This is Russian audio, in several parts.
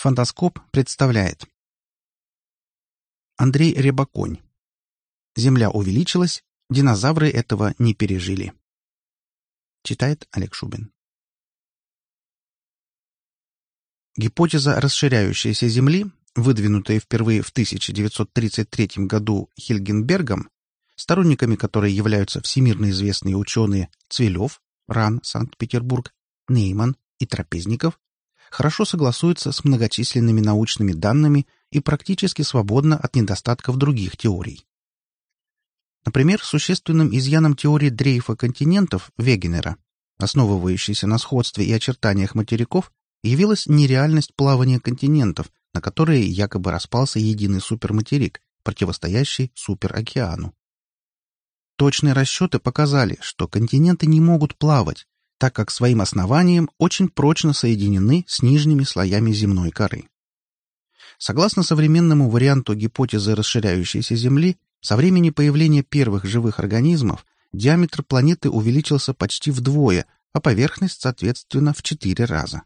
Фантаскоп представляет Андрей Рябоконь Земля увеличилась, динозавры этого не пережили. Читает Олег Шубин. Гипотеза расширяющейся Земли, выдвинутая впервые в 1933 году Хильгенбергом, сторонниками которой являются всемирно известные ученые Цвилев, Ран, Санкт-Петербург, Нейман и Трапезников, хорошо согласуется с многочисленными научными данными и практически свободна от недостатков других теорий. Например, существенным изъяном теории дрейфа континентов Вегенера, основывающейся на сходстве и очертаниях материков, явилась нереальность плавания континентов, на которые якобы распался единый суперматерик, противостоящий суперокеану. Точные расчеты показали, что континенты не могут плавать, так как своим основанием очень прочно соединены с нижними слоями земной коры. Согласно современному варианту гипотезы расширяющейся Земли, со времени появления первых живых организмов диаметр планеты увеличился почти вдвое, а поверхность, соответственно, в четыре раза.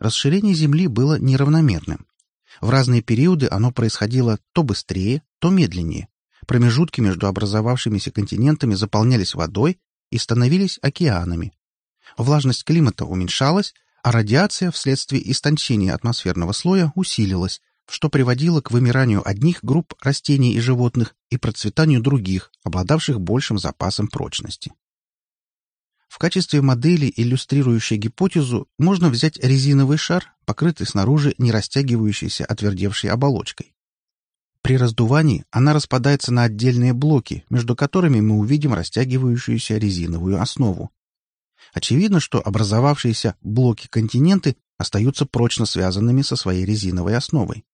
Расширение Земли было неравномерным. В разные периоды оно происходило то быстрее, то медленнее. Промежутки между образовавшимися континентами заполнялись водой, и становились океанами. Влажность климата уменьшалась, а радиация вследствие истончения атмосферного слоя усилилась, что приводило к вымиранию одних групп растений и животных и процветанию других, обладавших большим запасом прочности. В качестве модели, иллюстрирующей гипотезу, можно взять резиновый шар, покрытый снаружи не растягивающейся отвердевшей оболочкой. При раздувании она распадается на отдельные блоки, между которыми мы увидим растягивающуюся резиновую основу. Очевидно, что образовавшиеся блоки-континенты остаются прочно связанными со своей резиновой основой.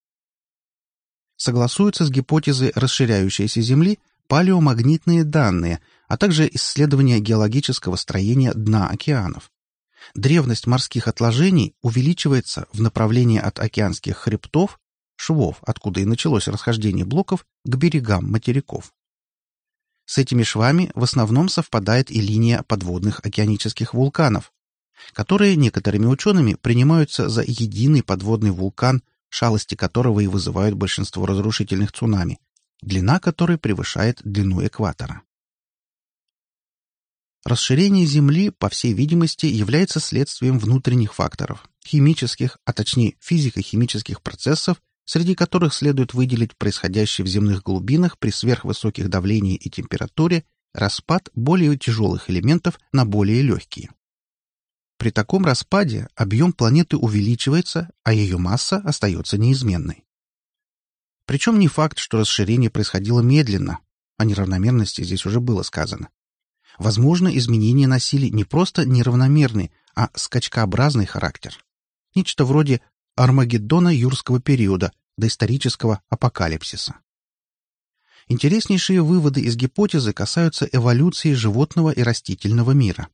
Согласуются с гипотезой расширяющейся Земли палеомагнитные данные, а также исследования геологического строения дна океанов. Древность морских отложений увеличивается в направлении от океанских хребтов швов, откуда и началось расхождение блоков, к берегам материков. С этими швами в основном совпадает и линия подводных океанических вулканов, которые некоторыми учеными принимаются за единый подводный вулкан, шалости которого и вызывают большинство разрушительных цунами, длина которой превышает длину экватора. Расширение Земли, по всей видимости, является следствием внутренних факторов, химических, а точнее физико-химических процессов, среди которых следует выделить происходящий в земных глубинах при сверхвысоких давлении и температуре распад более тяжелых элементов на более легкие. При таком распаде объем планеты увеличивается, а ее масса остается неизменной. Причем не факт, что расширение происходило медленно, о неравномерности здесь уже было сказано. Возможно, изменения носили не просто неравномерный, а скачкообразный характер. Нечто вроде Армагеддона юрского периода, доисторического апокалипсиса. Интереснейшие выводы из гипотезы касаются эволюции животного и растительного мира.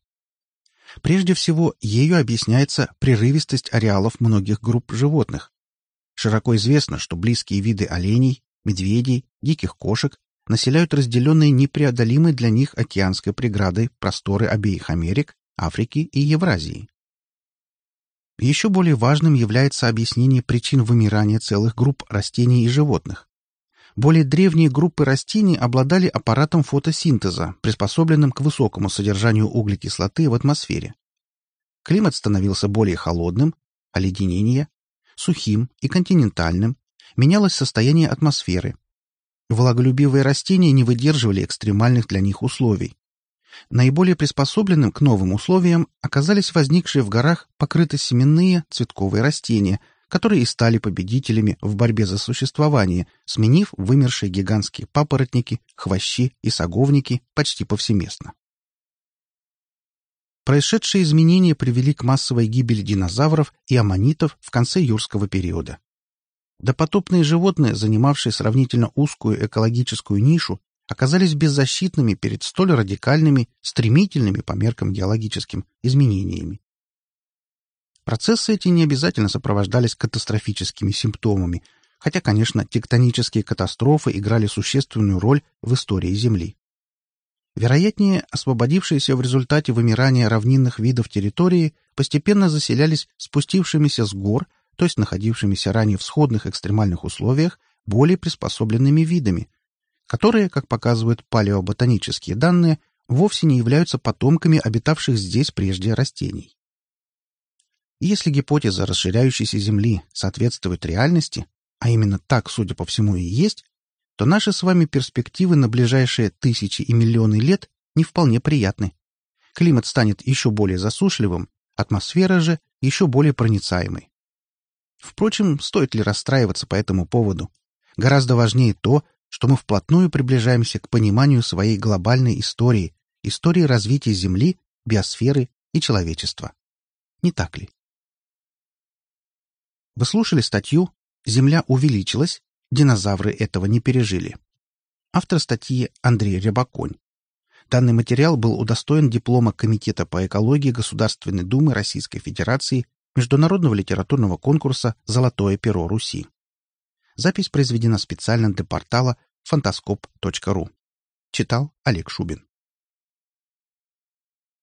Прежде всего, ею объясняется прерывистость ареалов многих групп животных. Широко известно, что близкие виды оленей, медведей, диких кошек населяют разделенные непреодолимой для них океанской преградой просторы обеих Америк, Африки и Евразии. Еще более важным является объяснение причин вымирания целых групп растений и животных. Более древние группы растений обладали аппаратом фотосинтеза, приспособленным к высокому содержанию углекислоты в атмосфере. Климат становился более холодным, оледенение, сухим и континентальным, менялось состояние атмосферы. Влаголюбивые растения не выдерживали экстремальных для них условий. Наиболее приспособленным к новым условиям оказались возникшие в горах покрытосеменные цветковые растения, которые и стали победителями в борьбе за существование, сменив вымершие гигантские папоротники, хвощи и саговники почти повсеместно. Происшедшие изменения привели к массовой гибели динозавров и аммонитов в конце юрского периода. Допотопные животные, занимавшие сравнительно узкую экологическую нишу, оказались беззащитными перед столь радикальными, стремительными по меркам геологическим изменениями. Процессы эти не обязательно сопровождались катастрофическими симптомами, хотя, конечно, тектонические катастрофы играли существенную роль в истории Земли. Вероятнее, освободившиеся в результате вымирания равнинных видов территории постепенно заселялись спустившимися с гор, то есть находившимися ранее в сходных экстремальных условиях, более приспособленными видами, которые, как показывают палеоботанические данные, вовсе не являются потомками обитавших здесь прежде растений. Если гипотеза расширяющейся Земли соответствует реальности, а именно так, судя по всему, и есть, то наши с вами перспективы на ближайшие тысячи и миллионы лет не вполне приятны. Климат станет еще более засушливым, атмосфера же еще более проницаемой. Впрочем, стоит ли расстраиваться по этому поводу? Гораздо важнее то, что мы вплотную приближаемся к пониманию своей глобальной истории, истории развития Земли, биосферы и человечества. Не так ли? Вы слушали статью «Земля увеличилась, динозавры этого не пережили». Автор статьи Андрей Рябаконь. Данный материал был удостоен диплома Комитета по экологии Государственной Думы Российской Федерации Международного литературного конкурса «Золотое перо Руси». Запись произведена специально для портала фантаскоп.ру. Читал Олег Шубин.